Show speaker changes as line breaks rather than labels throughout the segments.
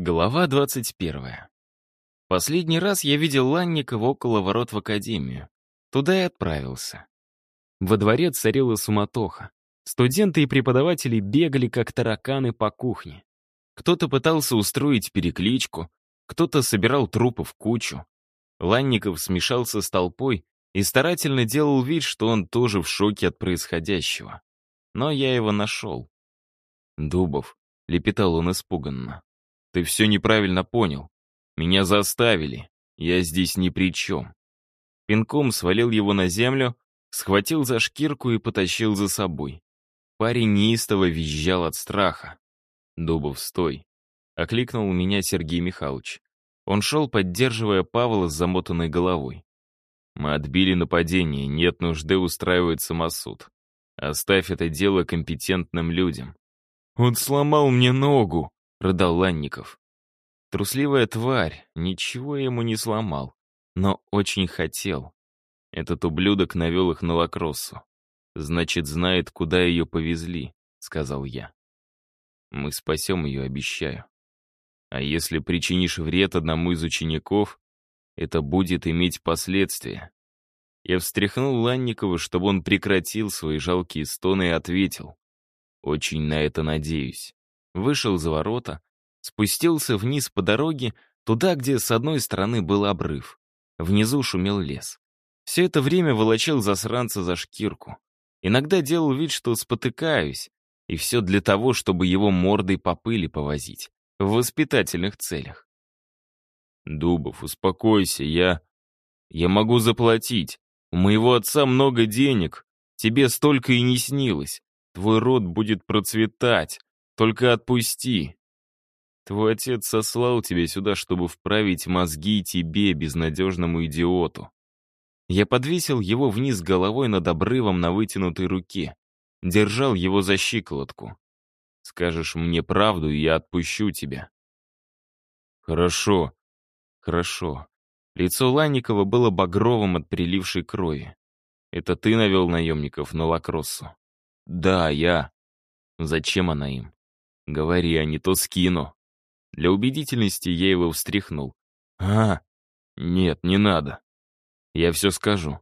Глава 21. Последний раз я видел Ланникова около ворот в академию. Туда и отправился. Во дворе царила суматоха. Студенты и преподаватели бегали, как тараканы, по кухне. Кто-то пытался устроить перекличку, кто-то собирал трупы в кучу. Ланников смешался с толпой и старательно делал вид, что он тоже в шоке от происходящего. Но я его нашел. «Дубов», — лепетал он испуганно, — «ты все неправильно понял. Меня заставили. Я здесь ни при чем». Пинком свалил его на землю, схватил за шкирку и потащил за собой. Парень неистово визжал от страха. «Дубов, стой!» — окликнул меня Сергей Михайлович. Он шел, поддерживая Павла с замотанной головой. «Мы отбили нападение, нет нужды устраивать самосуд. Оставь это дело компетентным людям». «Он сломал мне ногу!» — рыдал Ланников. Трусливая тварь, ничего ему не сломал, но очень хотел. Этот ублюдок навел их на лакроссу. Значит, знает, куда ее повезли, сказал я. Мы спасем ее, обещаю. А если причинишь вред одному из учеников, это будет иметь последствия. Я встряхнул Ланникова, чтобы он прекратил свои жалкие стоны и ответил. Очень на это надеюсь. Вышел за ворота, спустился вниз по дороге, туда, где с одной стороны был обрыв. Внизу шумел лес. Все это время волочил засранца за шкирку. Иногда делал вид, что спотыкаюсь, и все для того, чтобы его мордой по пыли повозить, в воспитательных целях. «Дубов, успокойся, я... Я могу заплатить. У моего отца много денег, тебе столько и не снилось. Твой род будет процветать, только отпусти». Твой отец сослал тебя сюда, чтобы вправить мозги тебе, безнадежному идиоту. Я подвесил его вниз головой над обрывом на вытянутой руке. Держал его за щиколотку. Скажешь мне правду, и я отпущу тебя. Хорошо, хорошо. Лицо Ланникова было багровым от прилившей крови. Это ты навел наемников на Лакроссу? Да, я. Зачем она им? Говори, а не то скину. Для убедительности я его встряхнул. «А, нет, не надо. Я все скажу.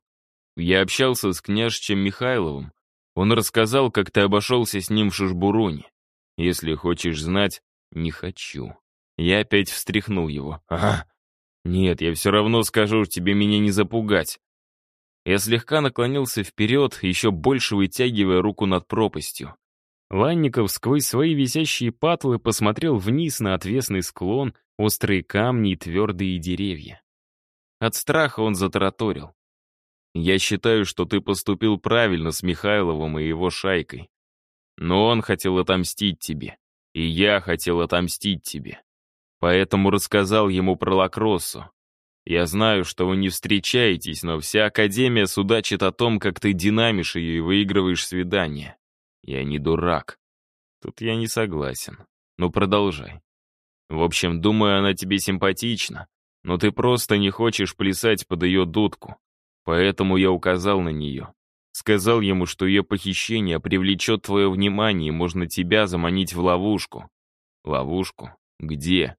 Я общался с княжичем Михайловым. Он рассказал, как ты обошелся с ним в Шишбуруне. Если хочешь знать, не хочу». Я опять встряхнул его. «Ага. Нет, я все равно скажу, тебе меня не запугать». Я слегка наклонился вперед, еще больше вытягивая руку над пропастью. Ланников сквозь свои висящие патлы посмотрел вниз на отвесный склон, острые камни и твердые деревья. От страха он затараторил. «Я считаю, что ты поступил правильно с Михайловым и его шайкой. Но он хотел отомстить тебе, и я хотел отомстить тебе. Поэтому рассказал ему про Лакроссу. Я знаю, что вы не встречаетесь, но вся Академия судачит о том, как ты динамишь ее и выигрываешь свидание. Я не дурак. Тут я не согласен. Ну, продолжай. В общем, думаю, она тебе симпатична, но ты просто не хочешь плясать под ее дудку. Поэтому я указал на нее. Сказал ему, что ее похищение привлечет твое внимание и можно тебя заманить в ловушку. Ловушку? Где?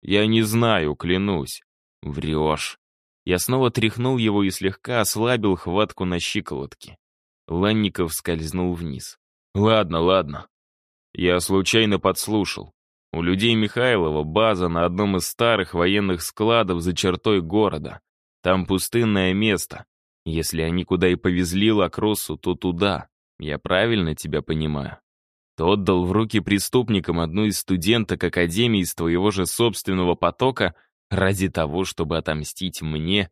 Я не знаю, клянусь. Врешь. Я снова тряхнул его и слегка ослабил хватку на щиколотке. Ланников скользнул вниз. Ладно, ладно. Я случайно подслушал. У людей Михайлова база на одном из старых военных складов за чертой города. Там пустынное место. Если они куда и повезли Лакроссу, то туда. Я правильно тебя понимаю? Ты отдал в руки преступникам одну из студенток Академии из твоего же собственного потока ради того, чтобы отомстить мне?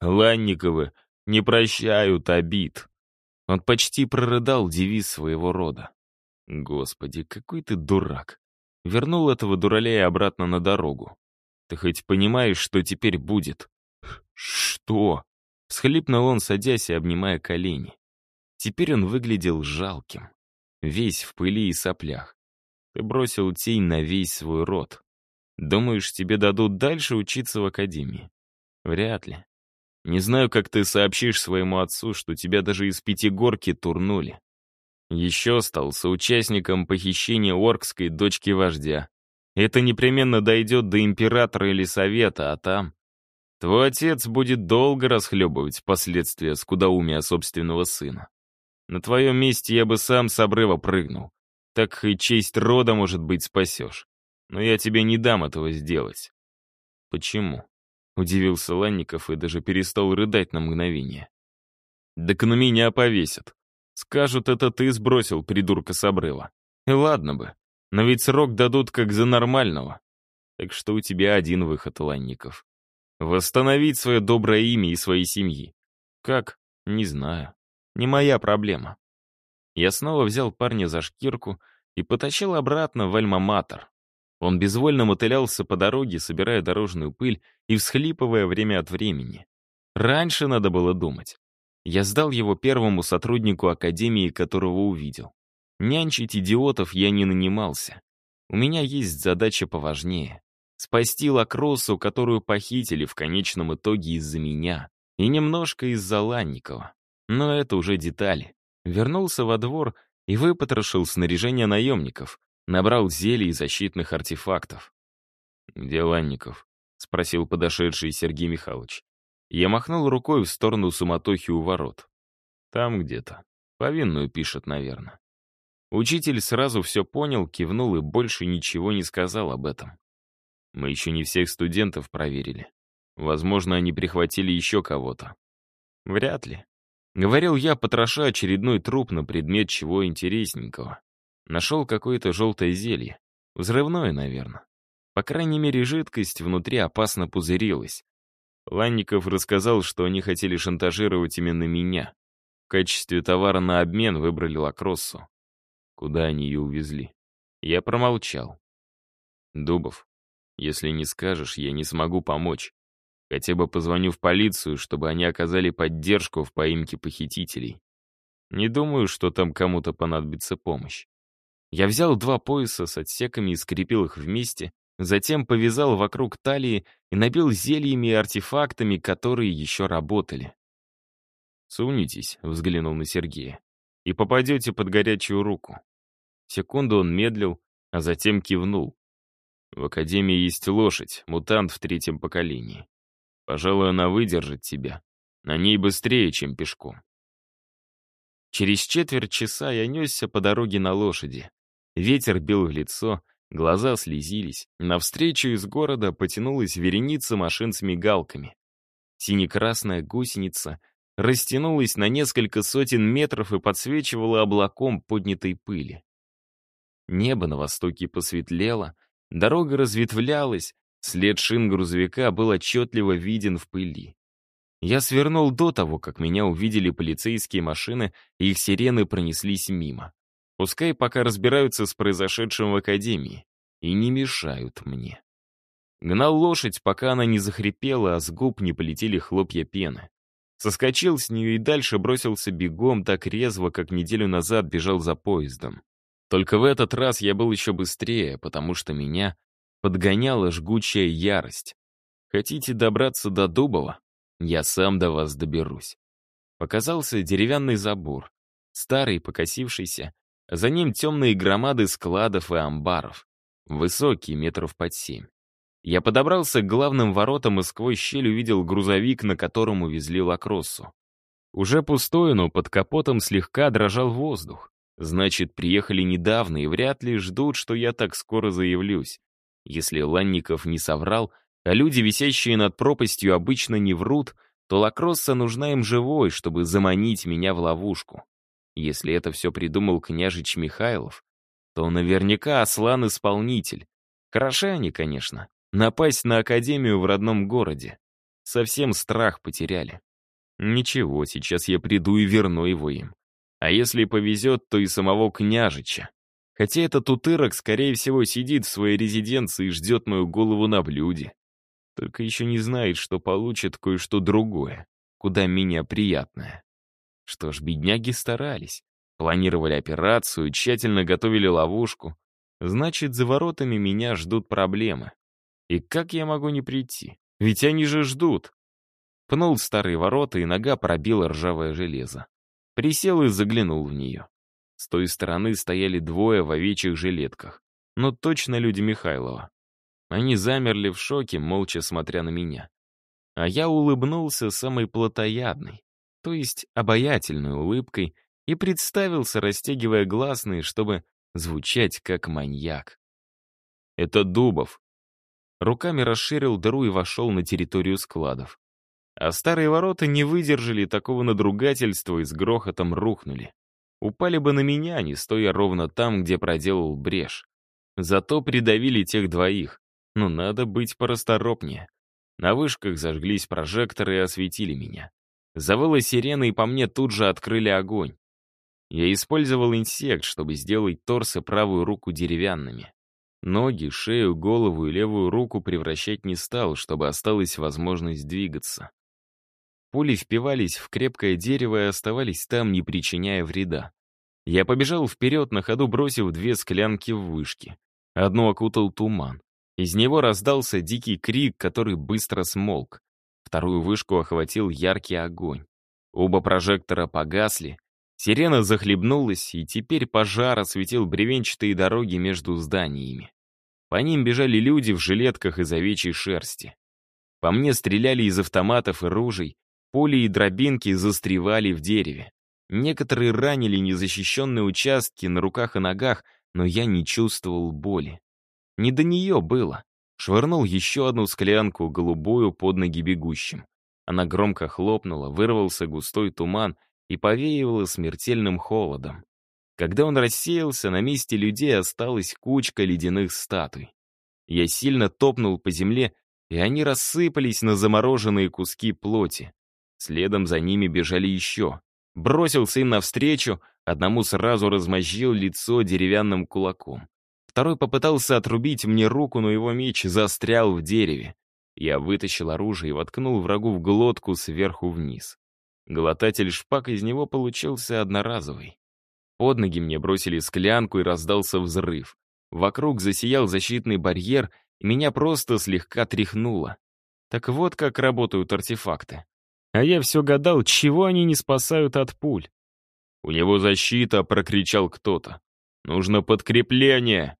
Ланниковы не прощают обид. Он почти прорыдал девиз своего рода. Господи, какой ты дурак. Вернул этого дуралея обратно на дорогу. Ты хоть понимаешь, что теперь будет? Что? Схлипнул он, садясь и обнимая колени. Теперь он выглядел жалким. Весь в пыли и соплях. Ты бросил тень на весь свой род. Думаешь, тебе дадут дальше учиться в академии? Вряд ли. Не знаю, как ты сообщишь своему отцу, что тебя даже из пятигорки турнули. Еще стал соучастником похищения оркской дочки вождя. Это непременно дойдет до императора или совета, а там... Твой отец будет долго расхлебывать последствия скудоумия собственного сына. На твоем месте я бы сам с обрыва прыгнул. Так и честь рода, может быть, спасешь. Но я тебе не дам этого сделать. Почему? Удивился Ланников и даже перестал рыдать на мгновение. Так на меня повесят. Скажут, это ты сбросил придурка с обрыва. И ладно бы, но ведь срок дадут как за нормального. Так что у тебя один выход, Ланников. Восстановить свое доброе имя и свои семьи. Как? Не знаю. Не моя проблема. Я снова взял парня за шкирку и потащил обратно в Альма-Матер. Он безвольно мотылялся по дороге, собирая дорожную пыль и всхлипывая время от времени. Раньше надо было думать. Я сдал его первому сотруднику академии, которого увидел. Нянчить идиотов я не нанимался. У меня есть задача поважнее. Спасти Лакросу, которую похитили в конечном итоге из-за меня. И немножко из-за Ланникова. Но это уже детали. Вернулся во двор и выпотрошил снаряжение наемников, набрал зелий и защитных артефактов. «Где Ланников?» — спросил подошедший Сергей Михайлович. Я махнул рукой в сторону суматохи у ворот. «Там где-то. Повинную пишет, наверное». Учитель сразу все понял, кивнул и больше ничего не сказал об этом. Мы еще не всех студентов проверили. Возможно, они прихватили еще кого-то. Вряд ли. Говорил я, потроша очередной труп на предмет чего интересненького. Нашел какое-то желтое зелье. Взрывное, наверное. По крайней мере, жидкость внутри опасно пузырилась. Ланников рассказал, что они хотели шантажировать именно меня. В качестве товара на обмен выбрали лакроссу. Куда они ее увезли? Я промолчал. Дубов, если не скажешь, я не смогу помочь. Хотя бы позвоню в полицию, чтобы они оказали поддержку в поимке похитителей. Не думаю, что там кому-то понадобится помощь. Я взял два пояса с отсеками и скрепил их вместе, затем повязал вокруг талии и набил зельями и артефактами, которые еще работали. «Сунитесь», — взглянул на Сергея, — «и попадете под горячую руку». Секунду он медлил, а затем кивнул. «В Академии есть лошадь, мутант в третьем поколении. Пожалуй, она выдержит тебя. На ней быстрее, чем пешком. Через четверть часа я несся по дороге на лошади. Ветер бил в лицо, глаза слезились. Навстречу из города потянулась вереница машин с мигалками. Сине-красная гусеница растянулась на несколько сотен метров и подсвечивала облаком поднятой пыли. Небо на востоке посветлело, дорога разветвлялась, След шин грузовика был отчетливо виден в пыли. Я свернул до того, как меня увидели полицейские машины, и их сирены пронеслись мимо. Пускай пока разбираются с произошедшим в академии. И не мешают мне. Гнал лошадь, пока она не захрипела, а с губ не полетели хлопья пены. Соскочил с нее и дальше бросился бегом так резво, как неделю назад бежал за поездом. Только в этот раз я был еще быстрее, потому что меня подгоняла жгучая ярость. Хотите добраться до Дубова? Я сам до вас доберусь. Показался деревянный забор, старый, покосившийся, за ним темные громады складов и амбаров, высокие, метров под семь. Я подобрался к главным воротам и сквозь щель увидел грузовик, на котором увезли лакроссу. Уже пустой, но под капотом слегка дрожал воздух. Значит, приехали недавно и вряд ли ждут, что я так скоро заявлюсь. Если Ланников не соврал, а люди, висящие над пропастью, обычно не врут, то Лакросса нужна им живой, чтобы заманить меня в ловушку. Если это все придумал княжич Михайлов, то наверняка Аслан-исполнитель. Хороши они, конечно. Напасть на академию в родном городе. Совсем страх потеряли. Ничего, сейчас я приду и верну его им. А если повезет, то и самого княжича. Хотя этот утырок, скорее всего, сидит в своей резиденции и ждет мою голову на блюде. Только еще не знает, что получит кое-что другое, куда менее приятное. Что ж, бедняги старались. Планировали операцию, тщательно готовили ловушку. Значит, за воротами меня ждут проблемы. И как я могу не прийти? Ведь они же ждут. Пнул старые ворота, и нога пробила ржавое железо. Присел и заглянул в нее. С той стороны стояли двое в овечьих жилетках. но точно люди Михайлова. Они замерли в шоке, молча смотря на меня. А я улыбнулся самой плотоядной, то есть обаятельной улыбкой, и представился, растягивая гласные, чтобы звучать как маньяк. «Это Дубов». Руками расширил дыру и вошел на территорию складов. А старые ворота не выдержали такого надругательства и с грохотом рухнули. Упали бы на меня, не стоя ровно там, где проделал брешь. Зато придавили тех двоих. Но надо быть порасторопнее. На вышках зажглись прожекторы и осветили меня. Завыла сирена, и по мне тут же открыли огонь. Я использовал инсект, чтобы сделать торс и правую руку деревянными. Ноги, шею, голову и левую руку превращать не стал, чтобы осталась возможность двигаться. Пули впивались в крепкое дерево и оставались там, не причиняя вреда. Я побежал вперед, на ходу бросив две склянки в вышки. Одну окутал туман. Из него раздался дикий крик, который быстро смолк. Вторую вышку охватил яркий огонь. Оба прожектора погасли, сирена захлебнулась, и теперь пожар осветил бревенчатые дороги между зданиями. По ним бежали люди в жилетках из овечьей шерсти. По мне стреляли из автоматов и ружей, пули и дробинки застревали в дереве. Некоторые ранили незащищенные участки на руках и ногах, но я не чувствовал боли. Не до нее было. Швырнул еще одну склянку, голубую, под ноги бегущим. Она громко хлопнула, вырвался густой туман и повеивала смертельным холодом. Когда он рассеялся, на месте людей осталась кучка ледяных статуй. Я сильно топнул по земле, и они рассыпались на замороженные куски плоти. Следом за ними бежали еще. Бросился им навстречу, одному сразу размозжил лицо деревянным кулаком. Второй попытался отрубить мне руку, но его меч застрял в дереве. Я вытащил оружие и воткнул врагу в глотку сверху вниз. Глотатель шпак из него получился одноразовый. Под ноги мне бросили склянку и раздался взрыв. Вокруг засиял защитный барьер, и меня просто слегка тряхнуло. Так вот как работают артефакты. А я все гадал, чего они не спасают от пуль. «У него защита!» — прокричал кто-то. «Нужно подкрепление!»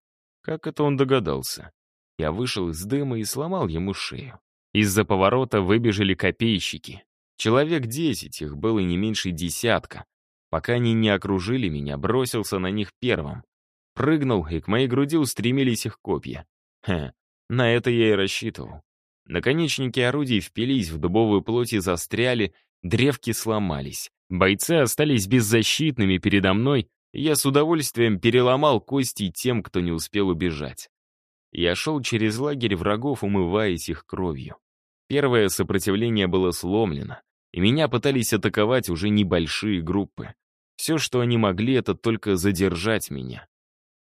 Как это он догадался? Я вышел из дыма и сломал ему шею. Из-за поворота выбежали копейщики. Человек десять, их было не меньше десятка. Пока они не окружили меня, бросился на них первым. Прыгнул, и к моей груди устремились их копья. Хе, на это я и рассчитывал. Наконечники орудий впились в дубовую плоть и застряли, древки сломались. Бойцы остались беззащитными передо мной, я с удовольствием переломал кости тем, кто не успел убежать. Я шел через лагерь врагов, умываясь их кровью. Первое сопротивление было сломлено, и меня пытались атаковать уже небольшие группы. Все, что они могли, это только задержать меня.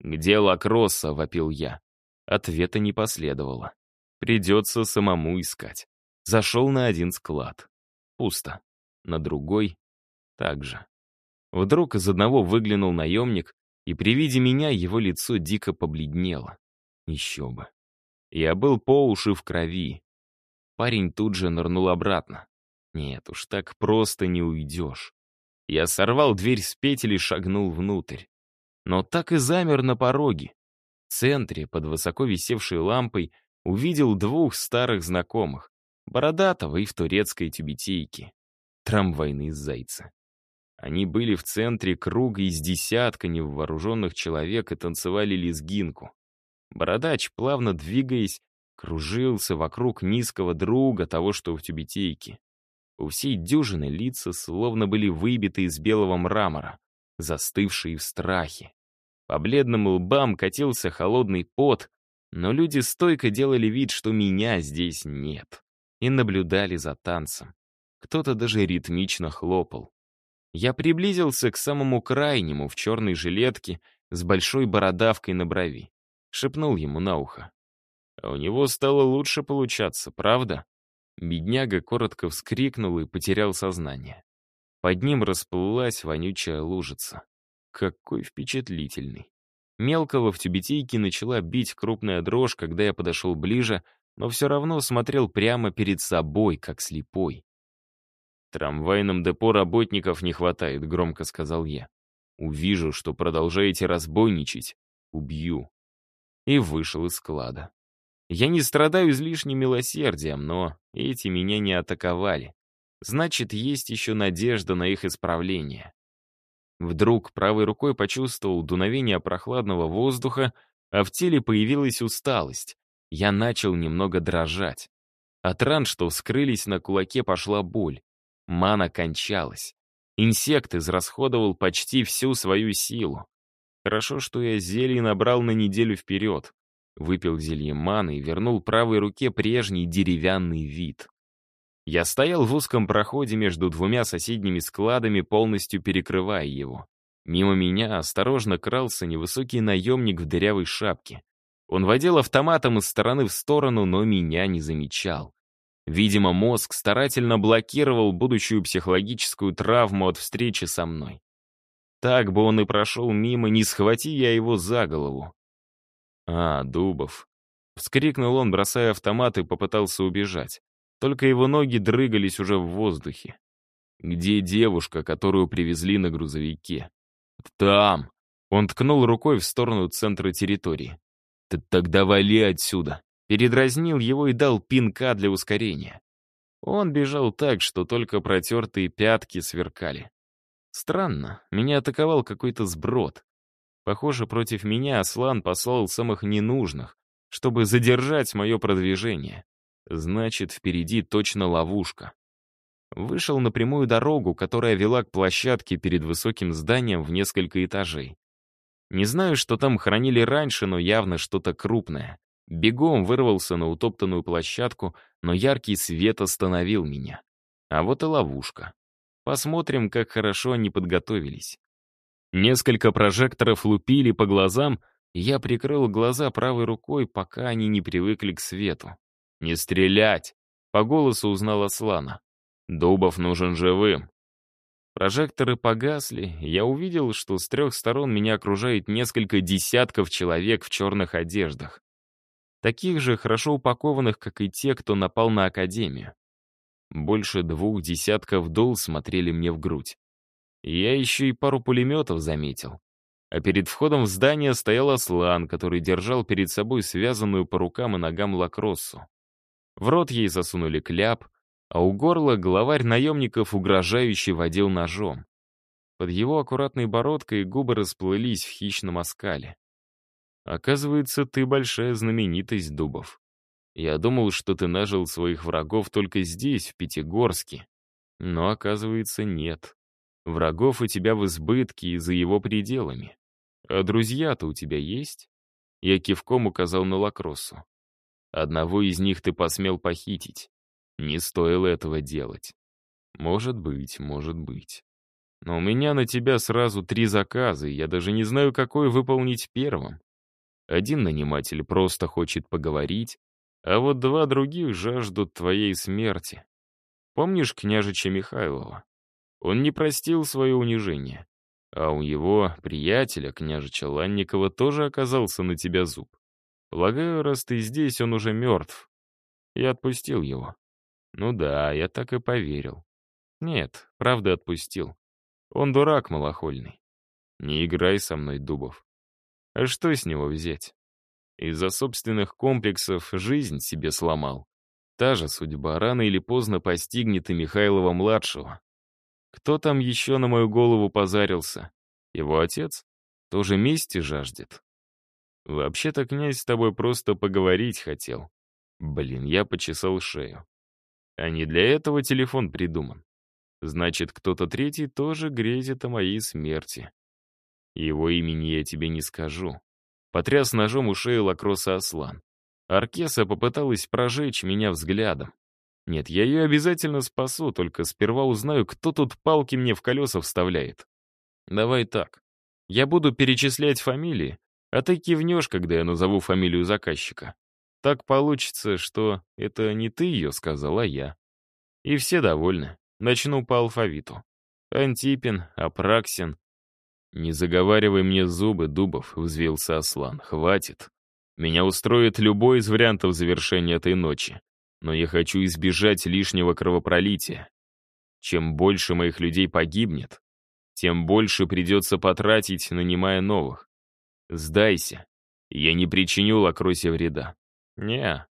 «Где Лакросса?» — вопил я. Ответа не последовало. Придется самому искать. Зашел на один склад. Пусто. На другой — так же. Вдруг из одного выглянул наемник, и при виде меня его лицо дико побледнело. Еще бы. Я был по уши в крови. Парень тут же нырнул обратно. Нет уж, так просто не уйдешь. Я сорвал дверь с петель и шагнул внутрь. Но так и замер на пороге. В центре, под высоко висевшей лампой, увидел двух старых знакомых, Бородатого и в турецкой тюбетейке. Трамвайные зайцы. Они были в центре круга из десятка невооруженных человек и танцевали лезгинку. Бородач, плавно двигаясь, кружился вокруг низкого друга того, что в тюбетейке. У всей дюжины лица словно были выбиты из белого мрамора, застывшие в страхе. По бледным лбам катился холодный пот, но люди стойко делали вид, что меня здесь нет, и наблюдали за танцем. Кто-то даже ритмично хлопал. Я приблизился к самому крайнему в черной жилетке с большой бородавкой на брови. Шепнул ему на ухо. А у него стало лучше получаться, правда? Бедняга коротко вскрикнул и потерял сознание. Под ним расплылась вонючая лужица. Какой впечатлительный. Мелкого в тюбетейке начала бить крупная дрожь, когда я подошел ближе, но все равно смотрел прямо перед собой, как слепой. «Трамвайном депо работников не хватает», — громко сказал я. «Увижу, что продолжаете разбойничать. Убью». и вышел из склада. Я не страдаю излишним милосердием, но эти меня не атаковали. Значит, есть еще надежда на их исправление. Вдруг правой рукой почувствовал дуновение прохладного воздуха, а в теле появилась усталость. Я начал немного дрожать. От ран, что вскрылись на кулаке, пошла боль. Мана кончалась. Инсект израсходовал почти всю свою силу. Хорошо, что я зелье набрал на неделю вперед. Выпил зелье маны и вернул правой руке прежний деревянный вид. Я стоял в узком проходе между двумя соседними складами, полностью перекрывая его. Мимо меня осторожно крался невысокий наемник в дырявой шапке. Он водил автоматом из стороны в сторону, но меня не замечал. Видимо, мозг старательно блокировал будущую психологическую травму от встречи со мной. Так бы он и прошел мимо, не схвати я его за голову. «А, Дубов!» Вскрикнул он, бросая автомат, и попытался убежать. Только его ноги дрыгались уже в воздухе. «Где девушка, которую привезли на грузовике?» «Там!» Он ткнул рукой в сторону центра территории. «Ты тогда вали отсюда!» Передразнил его и дал пинка для ускорения. Он бежал так, что только протертые пятки сверкали. Странно, меня атаковал какой-то сброд. Похоже, против меня Аслан послал самых ненужных, чтобы задержать мое продвижение. Значит, впереди точно ловушка. Вышел на прямую дорогу, которая вела к площадке перед высоким зданием в несколько этажей. Не знаю, что там хранили раньше, но явно что-то крупное. Бегом вырвался на утоптанную площадку, но яркий свет остановил меня. А вот и ловушка. Посмотрим, как хорошо они подготовились. Несколько прожекторов лупили по глазам, и я прикрыл глаза правой рукой, пока они не привыкли к свету. «Не стрелять!» — по голосу узнал Аслана. «Дубов нужен живым». Прожекторы погасли, я увидел, что с трех сторон меня окружает несколько десятков человек в черных одеждах. Таких же хорошо упакованных, как и те, кто напал на Академию. Больше двух десятков дул смотрели мне в грудь. Я еще и пару пулеметов заметил. А перед входом в здание стоял Аслан, который держал перед собой связанную по рукам и ногам лакроссу. В рот ей засунули кляп, а у горла главарь наемников угрожающе водил ножом. Под его аккуратной бородкой губы расплылись в хищном оскале. «Оказывается, ты большая знаменитость, Дубов. Я думал, что ты нажил своих врагов только здесь, в Пятигорске. Но, оказывается, нет. Врагов у тебя в избытке и за его пределами. А друзья-то у тебя есть?» Я кивком указал на Лакроссу. Одного из них ты посмел похитить. Не стоило этого делать. Может быть, может быть. Но у меня на тебя сразу три заказа, и я даже не знаю, какой выполнить первым. Один наниматель просто хочет поговорить, а вот два других жаждут твоей смерти. Помнишь княжича Михайлова? Он не простил свое унижение. А у его приятеля, княжича Ланникова, тоже оказался на тебя зуб. Полагаю, раз ты здесь, он уже мертв. Я отпустил его. Ну да, я так и поверил. Нет, правда отпустил. Он дурак малохольный. Не играй со мной, Дубов. А что с него взять? Из-за собственных комплексов жизнь себе сломал. Та же судьба рано или поздно постигнет и Михайлова-младшего. Кто там еще на мою голову позарился? Его отец? Тоже мести жаждет? Вообще-то князь с тобой просто поговорить хотел. Блин, я почесал шею. А не для этого телефон придуман. Значит, кто-то третий тоже грезит о моей смерти. Его имени я тебе не скажу. Потряс ножом у шеи Лакроса Аслан. Аркеса попыталась прожечь меня взглядом. Нет, я ее обязательно спасу, только сперва узнаю, кто тут палки мне в колеса вставляет. Давай так. Я буду перечислять фамилии, а ты кивнешь, когда я назову фамилию заказчика. Так получится, что это не ты ее сказал, а я. И все довольны. Начну по алфавиту. Антипин, Апраксин. «Не заговаривай мне зубы, Дубов», — взвился Аслан. «Хватит. Меня устроит любой из вариантов завершения этой ночи. Но я хочу избежать лишнего кровопролития. Чем больше моих людей погибнет, тем больше придется потратить, нанимая новых. Сдайся. Я не причиню Лакросе вреда. не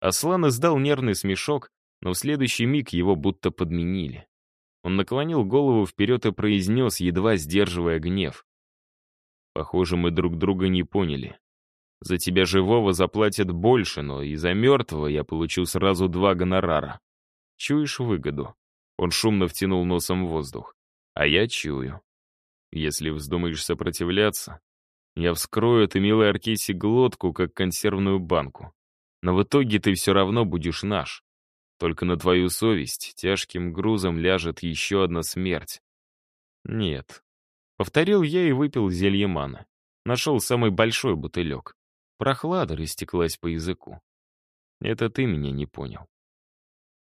Аслан издал нервный смешок, но в следующий миг его будто подменили. Он наклонил голову вперед и произнес, едва сдерживая гнев. «Похоже, мы друг друга не поняли. За тебя живого заплатят больше, но и за мертвого я получу сразу два гонорара. Чуешь выгоду?» Он шумно втянул носом воздух. «А я чую. Если вздумаешь сопротивляться, я вскрою этой милой Аркейсе глотку, как консервную банку. Но в итоге ты все равно будешь наш. Только на твою совесть тяжким грузом ляжет еще одна смерть. Нет. Повторил я и выпил зелье маны. Нашел самый большой бутылек. Прохлада растеклась по языку. Это ты меня не понял.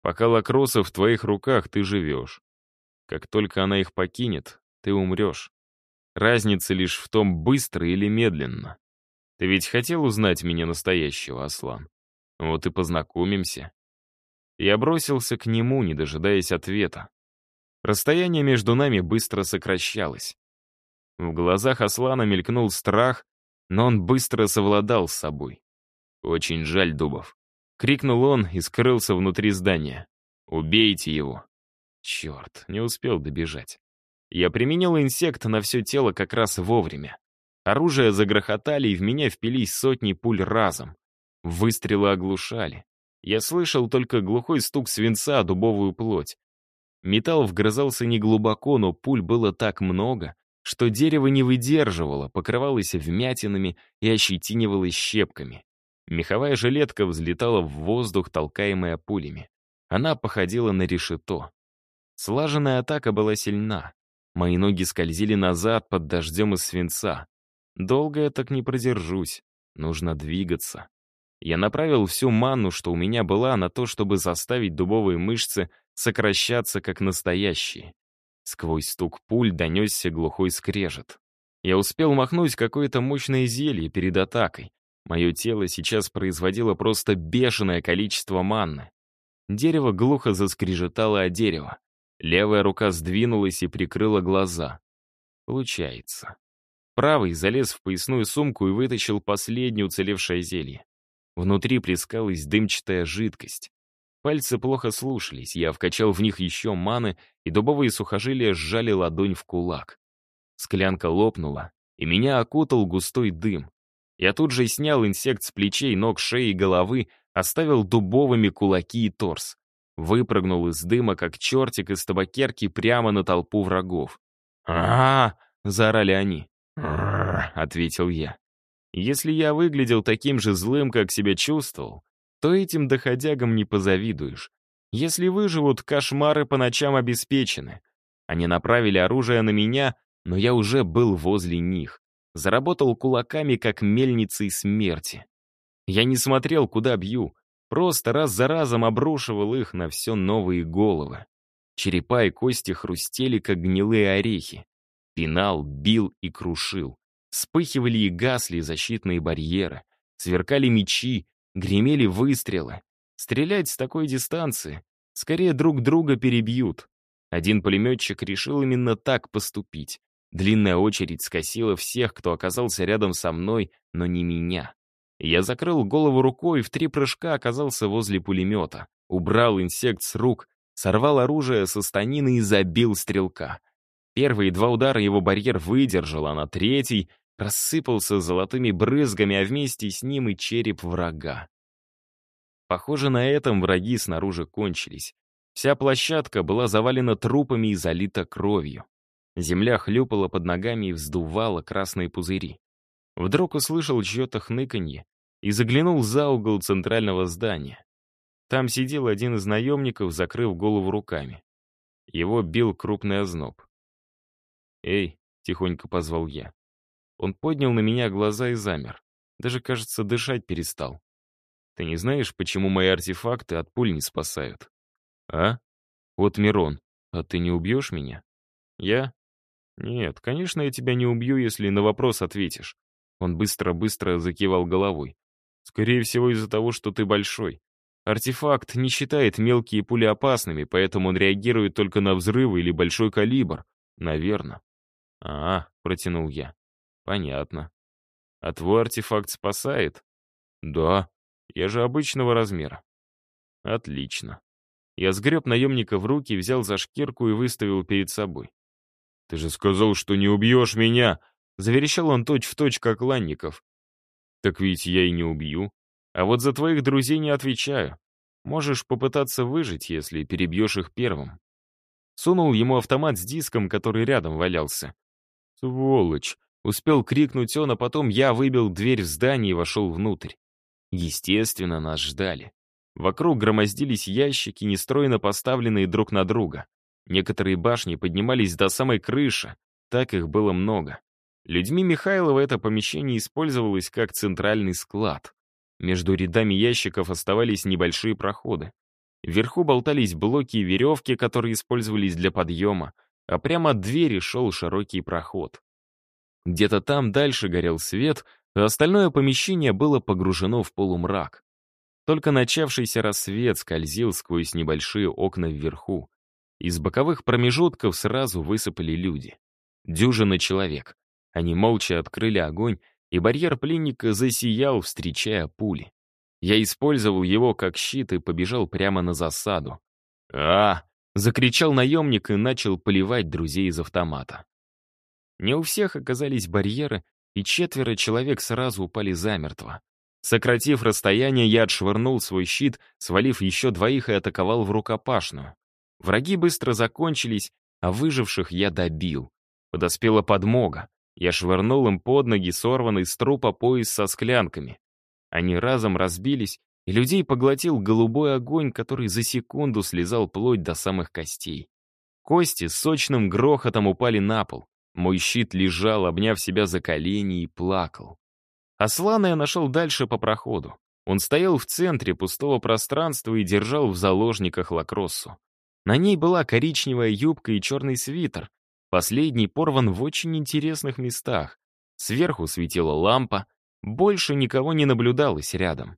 Пока лакроса в твоих руках, ты живешь. Как только она их покинет, ты умрешь. Разница лишь в том, быстро или медленно. Ты ведь хотел узнать меня настоящего, Аслан? Вот и познакомимся. Я бросился к нему, не дожидаясь ответа. Расстояние между нами быстро сокращалось. В глазах Аслана мелькнул страх, но он быстро совладал с собой. «Очень жаль, Дубов», — крикнул он и скрылся внутри здания. «Убейте его!» Черт, не успел добежать. Я применил инсект на все тело как раз вовремя. Оружие загрохотали, и в меня впились сотни пуль разом. Выстрелы оглушали. Я слышал только глухой стук свинца о дубовую плоть. Металл вгрызался неглубоко, но пуль было так много, что дерево не выдерживало, покрывалось вмятинами и ощетинивалось щепками. Меховая жилетка взлетала в воздух, толкаемая пулями. Она походила на решето. Слаженная атака была сильна. Мои ноги скользили назад под дождем из свинца. Долго я так не продержусь. Нужно двигаться. Я направил всю манну, что у меня была, на то, чтобы заставить дубовые мышцы сокращаться как настоящие. Сквозь стук пуль донесся глухой скрежет. Я успел махнуть какое-то мощное зелье перед атакой. Мое тело сейчас производило просто бешеное количество манны. Дерево глухо заскрежетало о дерево. Левая рука сдвинулась и прикрыла глаза. Получается. Правый залез в поясную сумку и вытащил последнее уцелевшее зелье. Внутри плескалась дымчатая жидкость. Пальцы плохо слушались, я вкачал в них еще маны, и дубовые сухожилия сжали ладонь в кулак. Склянка лопнула, и меня окутал густой дым. Я тут же снял инсект с плечей, ног, шеи и головы, оставил дубовыми кулаки и торс. Выпрыгнул из дыма, как чертик из табакерки, прямо на толпу врагов. а, -а, -а заорали они. ответил я. Если я выглядел таким же злым, как себя чувствовал, то этим доходягам не позавидуешь. Если выживут, кошмары по ночам обеспечены. Они направили оружие на меня, но я уже был возле них. Заработал кулаками, как мельницей смерти. Я не смотрел, куда бью, просто раз за разом обрушивал их на все новые головы. Черепа и кости хрустели, как гнилые орехи. Пинал, бил и крушил. Вспыхивали и гасли защитные барьеры, сверкали мечи, гремели выстрелы. Стрелять с такой дистанции скорее друг друга перебьют. Один пулеметчик решил именно так поступить. Длинная очередь скосила всех, кто оказался рядом со мной, но не меня. Я закрыл голову рукой и в три прыжка оказался возле пулемета. Убрал инсект с рук, сорвал оружие со станины и забил стрелка. Первые два удара его барьер выдержал, а на третий рассыпался золотыми брызгами, а вместе с ним и череп врага. Похоже, на этом враги снаружи кончились. Вся площадка была завалена трупами и залита кровью. Земля хлюпала под ногами и вздувала красные пузыри. Вдруг услышал чье-то хныканье и заглянул за угол центрального здания. Там сидел один из наемников, закрыв голову руками. Его бил крупный озноб. «Эй!» — тихонько позвал я. Он поднял на меня глаза и замер. Даже, кажется, дышать перестал. Ты не знаешь, почему мои артефакты от пуль не спасают? А? Вот Мирон. А ты не убьешь меня? Я? Нет, конечно, я тебя не убью, если на вопрос ответишь. Он быстро-быстро закивал головой. Скорее всего, из-за того, что ты большой. Артефакт не считает мелкие пули опасными, поэтому он реагирует только на взрывы или большой калибр. Наверное. А, протянул я. Понятно. А твой артефакт спасает? Да, я же обычного размера. Отлично. Я сгреб наемника в руки, взял за шкирку и выставил перед собой. «Ты же сказал, что не убьешь меня!» Заверещал он точь-в-точь, точь, как Ланников. «Так ведь я и не убью. А вот за твоих друзей не отвечаю. Можешь попытаться выжить, если перебьешь их первым». Сунул ему автомат с диском, который рядом валялся. «Сволочь!» — успел крикнуть он, а потом я выбил дверь в здание и вошел внутрь. Естественно, нас ждали. Вокруг громоздились ящики, нестройно поставленные друг на друга. Некоторые башни поднимались до самой крыши, так их было много. Людьми Михайлова это помещение использовалось как центральный склад. Между рядами ящиков оставались небольшие проходы. Вверху болтались блоки и веревки, которые использовались для подъема, а прямо от двери шел широкий проход. Где-то там дальше горел свет, а остальное помещение было погружено в полумрак. Только начавшийся рассвет скользил сквозь небольшие окна вверху. Из боковых промежутков сразу высыпали люди. Дюжина человек. Они молча открыли огонь, и барьер пленника засиял, встречая пули. Я использовал его как щит и побежал прямо на засаду. а закричал наемник и начал поливать друзей из автомата. Не у всех оказались барьеры, и четверо человек сразу упали замертво. Сократив расстояние, я отшвырнул свой щит, свалив еще двоих и атаковал в рукопашную. Враги быстро закончились, а выживших я добил. Подоспела подмога. Я швырнул им под ноги сорванный с трупа пояс со склянками. Они разом разбились, и людей поглотил голубой огонь, который за секунду слезал плоть до самых костей. Кости с сочным грохотом упали на пол. Мой щит лежал, обняв себя за колени, и плакал. Аслана я нашел дальше по проходу. Он стоял в центре пустого пространства и держал в заложниках лакроссу. На ней была коричневая юбка и черный свитер. Последний порван в очень интересных местах. Сверху светила лампа. Больше никого не наблюдалось рядом.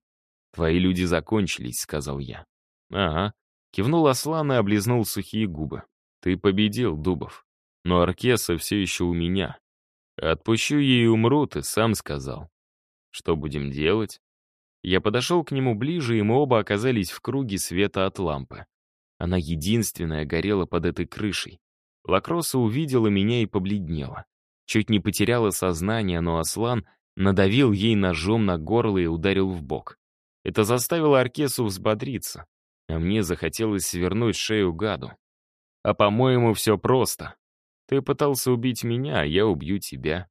«Твои люди закончились», — сказал я. «Ага». Кивнул Аслан и облизнул сухие губы. «Ты победил, Дубов. Но Аркеса все еще у меня. Отпущу ей и умру, ты сам сказал. Что будем делать? Я подошел к нему ближе, и мы оба оказались в круге света от лампы. Она единственная горела под этой крышей. Лакроса увидела меня и побледнела. Чуть не потеряла сознание, но Аслан надавил ей ножом на горло и ударил в бок. Это заставило Аркесу взбодриться, а мне захотелось свернуть шею гаду. А по-моему, все просто. Ты пытался убить меня, а я убью тебя.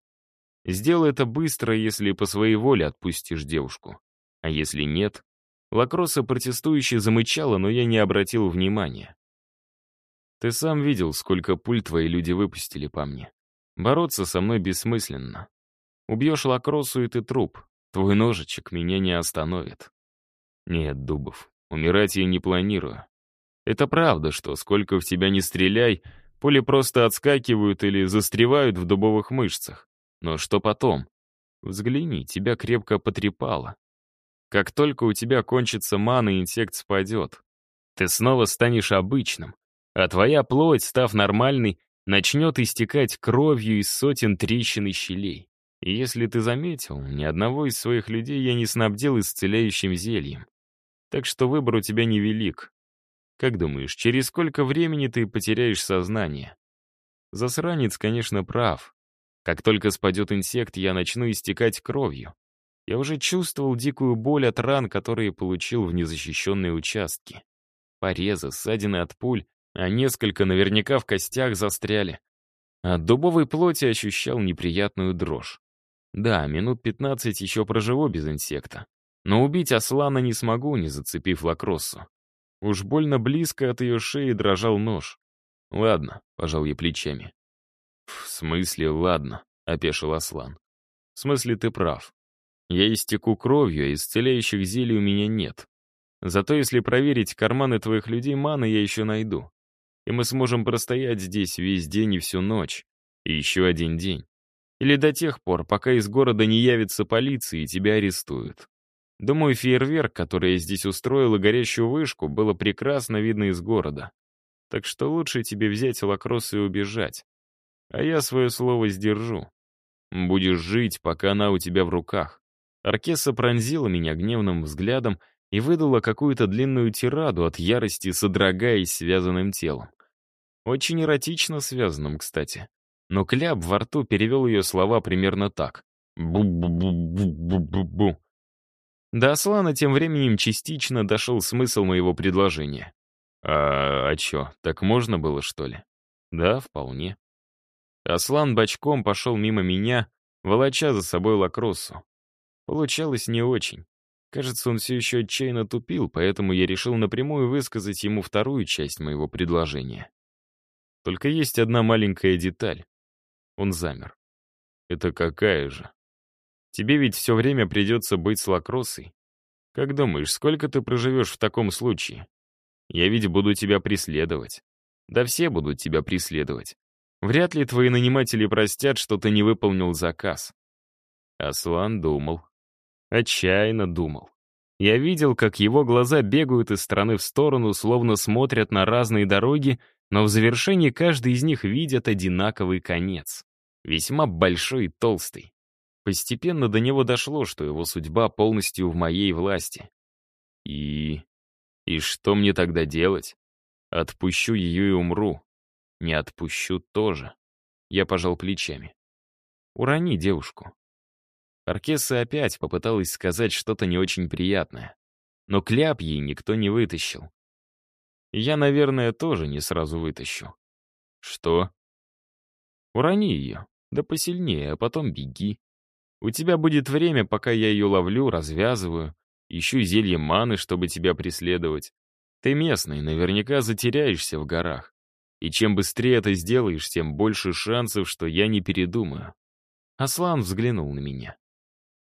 Сделай это быстро, если по своей воле отпустишь девушку. А если нет? Лакроса протестующе замычала, но я не обратил внимания. Ты сам видел, сколько пуль твои люди выпустили по мне. Бороться со мной бессмысленно. Убьешь Лакросу, и ты труп. Твой ножичек меня не остановит. Нет, Дубов, умирать я не планирую. Это правда, что сколько в тебя не стреляй, пули просто отскакивают или застревают в дубовых мышцах. Но что потом? Взгляни, тебя крепко потрепало. Как только у тебя кончится мана, инсект спадет. Ты снова станешь обычным, а твоя плоть, став нормальной, начнет истекать кровью из сотен трещин и щелей. И если ты заметил, ни одного из своих людей я не снабдил исцеляющим зельем. Так что выбор у тебя невелик. Как думаешь, через сколько времени ты потеряешь сознание? Засранец, конечно, прав. Как только спадет инсект, я начну истекать кровью. Я уже чувствовал дикую боль от ран, которые получил в незащищенные участки. Порезы, ссадины от пуль, а несколько наверняка в костях застряли. От дубовой плоти ощущал неприятную дрожь. Да, минут 15 еще проживу без инсекта. Но убить Аслана не смогу, не зацепив лакроссу. Уж больно близко от ее шеи дрожал нож. Ладно, пожал я плечами. «В смысле, ладно», — опешил Аслан. «В смысле, ты прав. Я истеку кровью, а исцеляющих зелий у меня нет. Зато если проверить карманы твоих людей, маны я еще найду. И мы сможем простоять здесь весь день и всю ночь. И еще один день. Или до тех пор, пока из города не явится полиция и тебя арестуют. Думаю, фейерверк, который я здесь устроил, и горящую вышку, было прекрасно видно из города. Так что лучше тебе взять лакросс и убежать а я свое слово сдержу. Будешь жить, пока она у тебя в руках. Аркеса пронзила меня гневным взглядом и выдала какую-то длинную тираду от ярости, содрогаясь связанным телом. Очень эротично связанным, кстати. Но Кляп во рту перевел ее слова примерно так. «Бу-бу-бу-бу-бу-бу-бу». До Аслана тем временем частично дошел смысл моего предложения. «А, а чё, так можно было, что ли?» «Да, вполне». Аслан бочком пошел мимо меня, волоча за собой лакроссу. Получалось не очень. Кажется, он все еще отчаянно тупил, поэтому я решил напрямую высказать ему вторую часть моего предложения. Только есть одна маленькая деталь. Он замер. Это какая же? Тебе ведь все время придется быть с лакроссой. Как думаешь, сколько ты проживешь в таком случае? Я ведь буду тебя преследовать. Да все будут тебя преследовать. Вряд ли твои наниматели простят, что ты не выполнил заказ. Аслан думал. Отчаянно думал. Я видел, как его глаза бегают из стороны в сторону, словно смотрят на разные дороги, но в завершении каждый из них видит одинаковый конец. Весьма большой и толстый. Постепенно до него дошло, что его судьба полностью в моей власти. И... И что мне тогда делать? Отпущу ее и умру. Не отпущу тоже. Я пожал плечами. Урони девушку. Аркеса опять попыталась сказать что-то не очень приятное. Но кляп ей никто не вытащил. Я, наверное, тоже не сразу вытащу. Что? Урони ее, да посильнее, а потом беги. У тебя будет время, пока я ее ловлю, развязываю, ищу зелье маны, чтобы тебя преследовать. Ты местный, наверняка затеряешься в горах. И чем быстрее это сделаешь, тем больше шансов, что я не передумаю. Аслан взглянул на меня.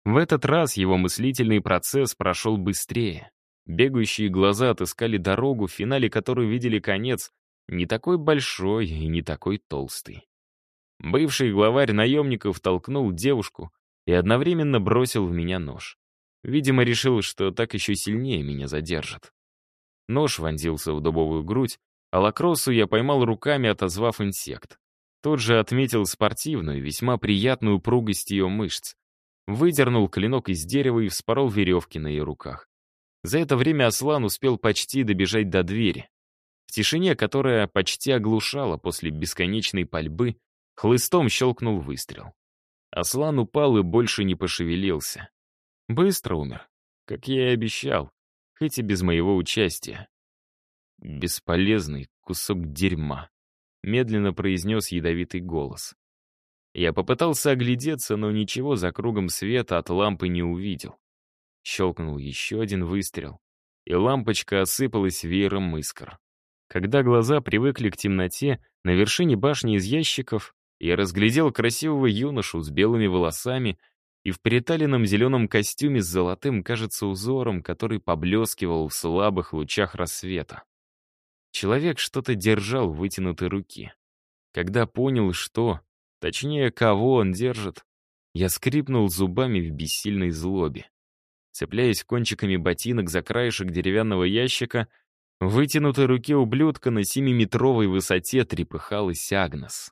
В этот раз его мыслительный процесс прошел быстрее. Бегающие глаза отыскали дорогу, в финале которой видели конец, не такой большой и не такой толстый. Бывший главарь наемников толкнул девушку и одновременно бросил в меня нож. Видимо, решил, что так еще сильнее меня задержит. Нож вонзился в дубовую грудь, а лакроссу я поймал руками, отозвав инсект. Тот же отметил спортивную, весьма приятную упругость ее мышц, выдернул клинок из дерева и вспорол веревки на ее руках. За это время Аслан успел почти добежать до двери. В тишине, которая почти оглушала после бесконечной пальбы, хлыстом щелкнул выстрел. Аслан упал и больше не пошевелился. Быстро умер, как я и обещал, хоть и без моего участия. «Бесполезный кусок дерьма», — медленно произнес ядовитый голос. Я попытался оглядеться, но ничего за кругом света от лампы не увидел. Щелкнул еще один выстрел, и лампочка осыпалась веером искр. Когда глаза привыкли к темноте, на вершине башни из ящиков я разглядел красивого юношу с белыми волосами и в приталенном зеленом костюме с золотым, кажется, узором, который поблескивал в слабых лучах рассвета. Человек что-то держал в вытянутой руке. Когда понял, что, Точнее, кого он держит. Я скрипнул зубами в бессильной злобе. Цепляясь кончиками ботинок за краешек деревянного ящика, в вытянутой руке ублюдка на семиметровой высоте трепыхалась Агнес.